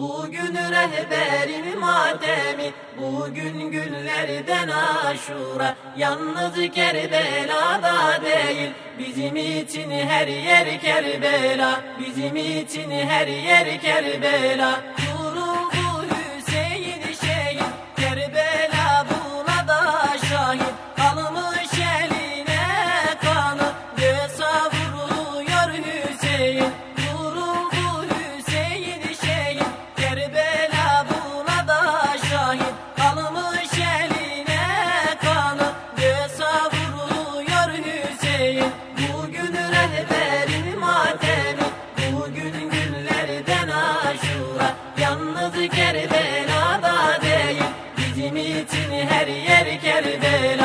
Bugün rehberim matemi Bugün günlerden aşura. Yalnız Kerbela'da değil Bizim için her yer Kerbela. Bizim için her yer Kerbela. kelimeler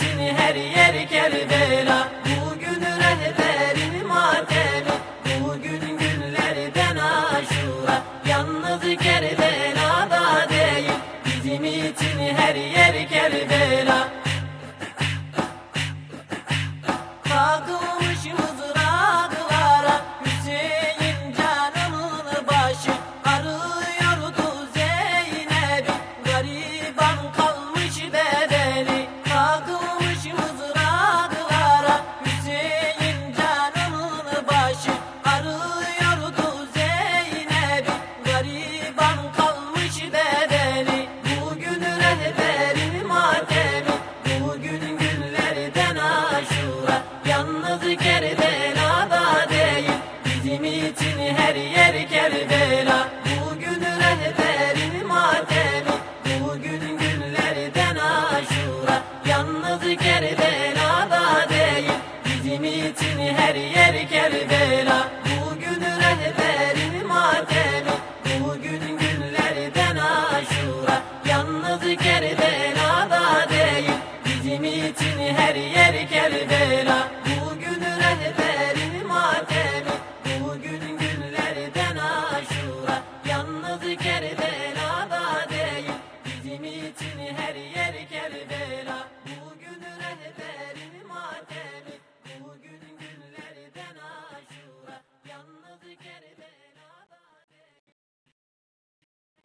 Memleketin her yer Kerbela. Bugün rehberin matela Memleketin her yeri kervela Bugün rehberin matemi Bugün günlerden aşura. Yalnız Kerbela'da değil. Bizim için her yer Kerbela. Bugün rehberin matemi Bugün